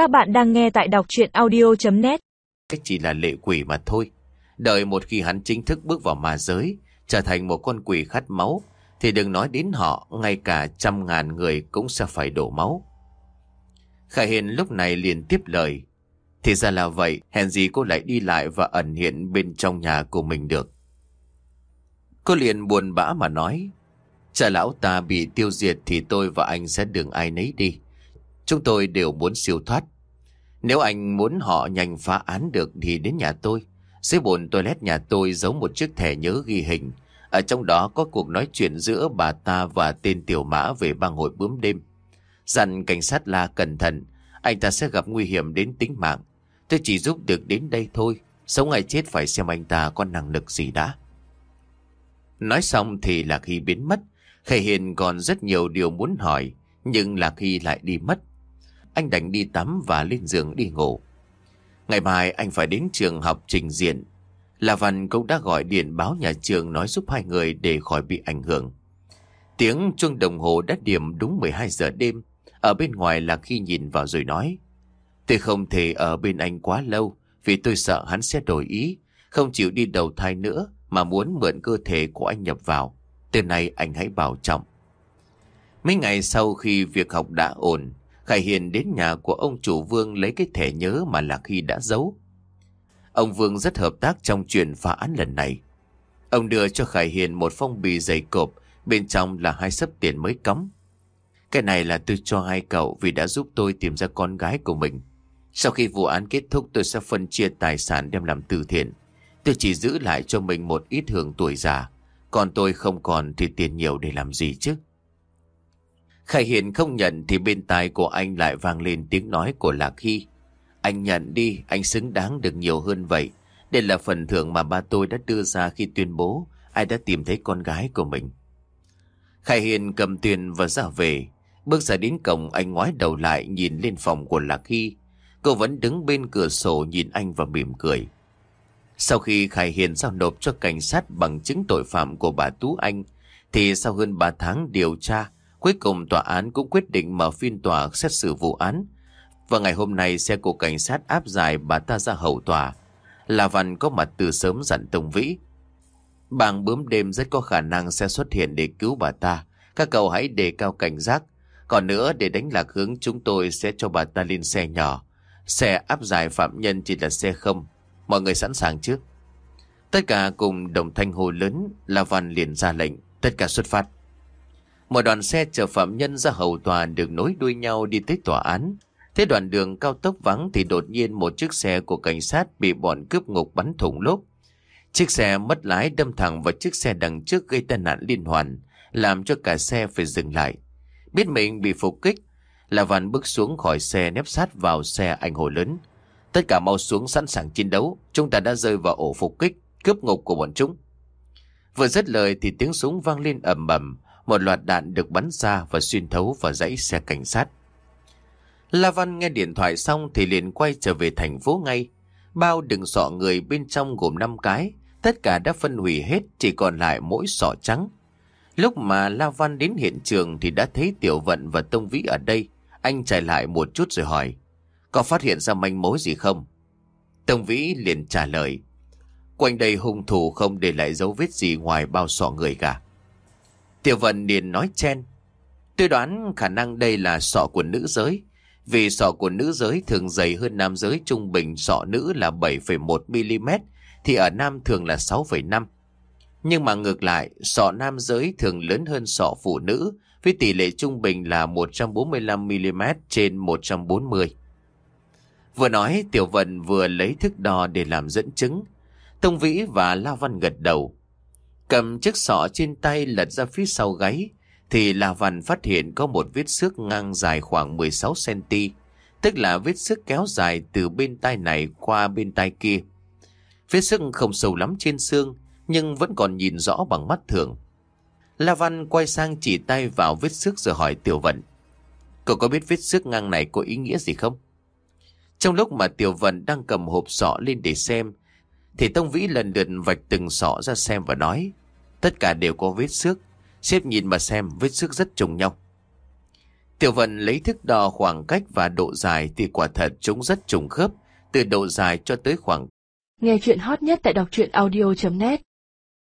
Các bạn đang nghe tại đọc chuyện audio.net Cách chỉ là lệ quỷ mà thôi. Đợi một khi hắn chính thức bước vào ma giới, trở thành một con quỷ khát máu, thì đừng nói đến họ, ngay cả trăm ngàn người cũng sẽ phải đổ máu. Khải Hiền lúc này liền tiếp lời. Thì ra là vậy, hèn gì cô lại đi lại và ẩn hiện bên trong nhà của mình được. Cô liền buồn bã mà nói. Cha lão ta bị tiêu diệt thì tôi và anh sẽ đường ai nấy đi. Chúng tôi đều muốn siêu thoát. Nếu anh muốn họ nhanh phá án được thì đến nhà tôi. Dưới bồn toilet nhà tôi giấu một chiếc thẻ nhớ ghi hình. Ở trong đó có cuộc nói chuyện giữa bà ta và tên tiểu mã về bang hội bướm đêm. Dặn cảnh sát là cẩn thận, anh ta sẽ gặp nguy hiểm đến tính mạng. Tôi chỉ giúp được đến đây thôi. Sống ngày chết phải xem anh ta có năng lực gì đã. Nói xong thì lạc hy biến mất. Khải Hiền còn rất nhiều điều muốn hỏi, nhưng lạc hy lại đi mất. Anh đành đi tắm và lên giường đi ngủ. Ngày mai anh phải đến trường học trình diện. La Văn cũng đã gọi điện báo nhà trường nói giúp hai người để khỏi bị ảnh hưởng. Tiếng chuông đồng hồ đã điểm đúng 12 giờ đêm. Ở bên ngoài là khi nhìn vào rồi nói. Tôi không thể ở bên anh quá lâu vì tôi sợ hắn sẽ đổi ý. Không chịu đi đầu thai nữa mà muốn mượn cơ thể của anh nhập vào. Từ nay anh hãy bảo trọng. Mấy ngày sau khi việc học đã ổn, Khải Hiền đến nhà của ông chủ Vương lấy cái thẻ nhớ mà Lạc Hy đã giấu. Ông Vương rất hợp tác trong chuyện phá án lần này. Ông đưa cho Khải Hiền một phong bì dày cộp, bên trong là hai sấp tiền mới cắm. Cái này là tôi cho hai cậu vì đã giúp tôi tìm ra con gái của mình. Sau khi vụ án kết thúc tôi sẽ phân chia tài sản đem làm từ thiện. Tôi chỉ giữ lại cho mình một ít hưởng tuổi già. Còn tôi không còn thì tiền nhiều để làm gì chứ? Khải Hiền không nhận thì bên tai của anh lại vang lên tiếng nói của Lạc Hy. Anh nhận đi, anh xứng đáng được nhiều hơn vậy. Đây là phần thưởng mà ba tôi đã đưa ra khi tuyên bố ai đã tìm thấy con gái của mình. Khải Hiền cầm tiền và ra về. Bước ra đến cổng anh ngoái đầu lại nhìn lên phòng của Lạc Hy. Cô vẫn đứng bên cửa sổ nhìn anh và mỉm cười. Sau khi Khải Hiền giao nộp cho cảnh sát bằng chứng tội phạm của bà Tú Anh, thì sau hơn 3 tháng điều tra, cuối cùng tòa án cũng quyết định mở phiên tòa xét xử vụ án. Và ngày hôm nay xe của cảnh sát áp giải bà ta ra hậu tòa. Là Văn có mặt từ sớm dặn Tông Vĩ. Bàng bướm đêm rất có khả năng sẽ xuất hiện để cứu bà ta. Các cậu hãy đề cao cảnh giác. Còn nữa để đánh lạc hướng chúng tôi sẽ cho bà ta lên xe nhỏ. Xe áp giải phạm nhân chỉ là xe không. Mọi người sẵn sàng chứ? Tất cả cùng đồng thanh hồ lớn, La Văn liền ra lệnh, tất cả xuất phát. Một đoàn xe chở phạm nhân ra hầu tòa được nối đuôi nhau đi tới tòa án. Thế đoạn đường cao tốc vắng thì đột nhiên một chiếc xe của cảnh sát bị bọn cướp ngục bắn thủng lốp. Chiếc xe mất lái đâm thẳng vào chiếc xe đằng trước gây tai nạn liên hoàn, làm cho cả xe phải dừng lại. Biết mình bị phục kích, là Văn bước xuống khỏi xe nép sát vào xe anh hồ lớn. Tất cả mau xuống sẵn sàng chiến đấu, chúng ta đã rơi vào ổ phục kích, cướp ngục của bọn chúng. Vừa dứt lời thì tiếng súng vang lên ầm ầm, một loạt đạn được bắn ra và xuyên thấu vào dãy xe cảnh sát. La Văn nghe điện thoại xong thì liền quay trở về thành phố ngay. Bao đựng sọ người bên trong gồm 5 cái, tất cả đã phân hủy hết chỉ còn lại mỗi sọ trắng. Lúc mà La Văn đến hiện trường thì đã thấy Tiểu Vận và Tông Vĩ ở đây. Anh chạy lại một chút rồi hỏi. Có phát hiện ra manh mối gì không? Tông Vĩ liền trả lời. Quanh đây hung thủ không để lại dấu vết gì ngoài bao sọ người cả. Tiểu Vân liền nói chen. Tôi đoán khả năng đây là sọ của nữ giới. Vì sọ của nữ giới thường dày hơn nam giới trung bình sọ nữ là 7,1mm thì ở nam thường là 6,5. Nhưng mà ngược lại, sọ nam giới thường lớn hơn sọ phụ nữ với tỷ lệ trung bình là 145mm trên 140. Vừa nói Tiểu Vân vừa lấy thước đo để làm dẫn chứng. Tông Vĩ và La Văn gật đầu. Cầm chiếc sọ trên tay lật ra phía sau gáy thì La Văn phát hiện có một vết xước ngang dài khoảng 16cm, tức là vết xước kéo dài từ bên tay này qua bên tay kia. Vết xước không sâu lắm trên xương, nhưng vẫn còn nhìn rõ bằng mắt thường. La Văn quay sang chỉ tay vào vết xước rồi hỏi Tiểu Vận. Cậu có biết vết xước ngang này có ý nghĩa gì không? Trong lúc mà Tiểu Vận đang cầm hộp sọ lên để xem, thì Tông Vĩ lần lượt vạch từng sọ ra xem và nói. Tất cả đều có vết xước. Xếp nhìn mà xem vết xước rất trùng nhau. Tiểu Vân lấy thước đo khoảng cách và độ dài thì quả thật chúng rất trùng khớp, từ độ dài cho tới khoảng. Nghe chuyện hot nhất tại đọc truyện audio.net